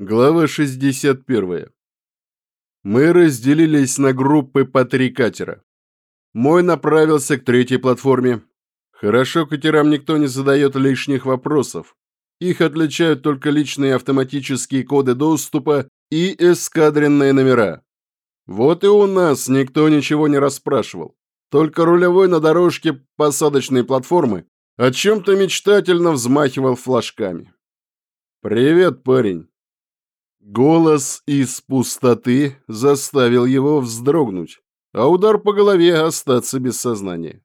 Глава 61. Мы разделились на группы по три катера. Мой направился к третьей платформе. Хорошо катерам никто не задает лишних вопросов. Их отличают только личные автоматические коды доступа и эскадренные номера. Вот и у нас никто ничего не расспрашивал. Только рулевой на дорожке посадочной платформы о чем-то мечтательно взмахивал флажками. «Привет, парень!» Голос из пустоты заставил его вздрогнуть, а удар по голове остаться без сознания.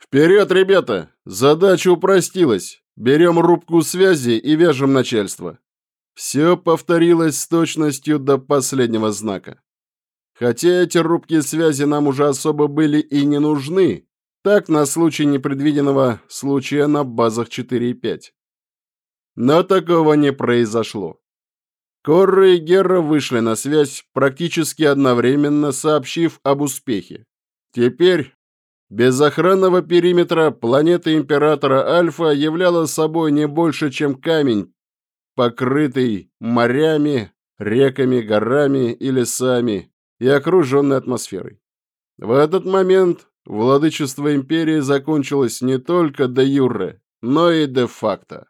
«Вперед, ребята! Задача упростилась. Берем рубку связи и вяжем начальство». Все повторилось с точностью до последнего знака. Хотя эти рубки связи нам уже особо были и не нужны, так на случай непредвиденного случая на базах 4 и 5. Но такого не произошло. Корра и Герра вышли на связь практически одновременно, сообщив об успехе. Теперь без охранного периметра планета Императора Альфа являла собой не больше, чем камень, покрытый морями, реками, горами и лесами и окруженный атмосферой. В этот момент владычество Империи закончилось не только де юре, но и де факто.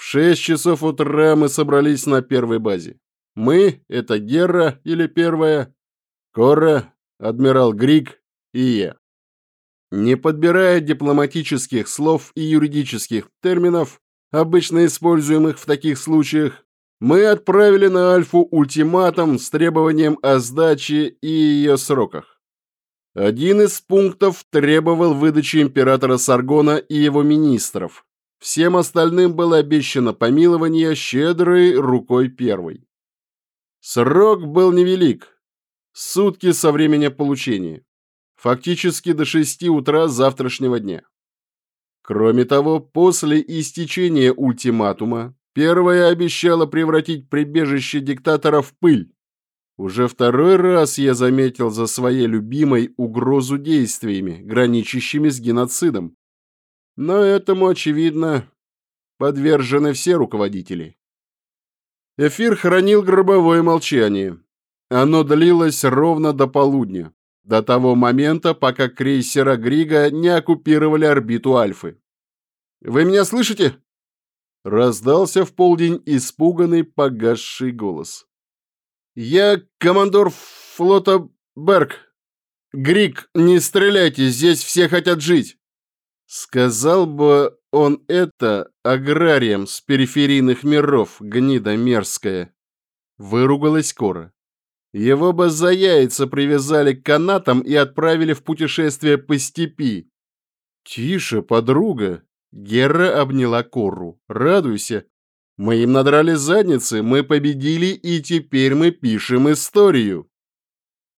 В шесть часов утра мы собрались на первой базе. Мы — это Герра или Первая, Кора, Адмирал Григ и я. Не подбирая дипломатических слов и юридических терминов, обычно используемых в таких случаях, мы отправили на Альфу ультиматум с требованием о сдаче и ее сроках. Один из пунктов требовал выдачи императора Саргона и его министров, Всем остальным было обещано помилование щедрой рукой первой. Срок был невелик. Сутки со времени получения. Фактически до 6 утра завтрашнего дня. Кроме того, после истечения ультиматума, первая обещала превратить прибежище диктатора в пыль. Уже второй раз я заметил за своей любимой угрозу действиями, граничащими с геноцидом, но этому, очевидно, подвержены все руководители. Эфир хранил гробовое молчание. Оно длилось ровно до полудня, до того момента, пока крейсера Грига не оккупировали орбиту Альфы. «Вы меня слышите?» Раздался в полдень испуганный погасший голос. «Я командор флота Берг. Григ, не стреляйте, здесь все хотят жить!» Сказал бы он это аграриям с периферийных миров, гнида мерзкая. Выругалась Кора. Его бы за яйца привязали к канатам и отправили в путешествие по степи. «Тише, подруга!» Гера обняла Кору. «Радуйся! Мы им надрали задницы, мы победили, и теперь мы пишем историю!»